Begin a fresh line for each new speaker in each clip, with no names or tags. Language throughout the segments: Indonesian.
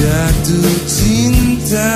jatuh cinta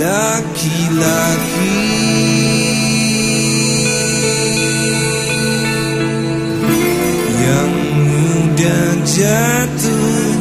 laki-laki. Yang mudah jatuh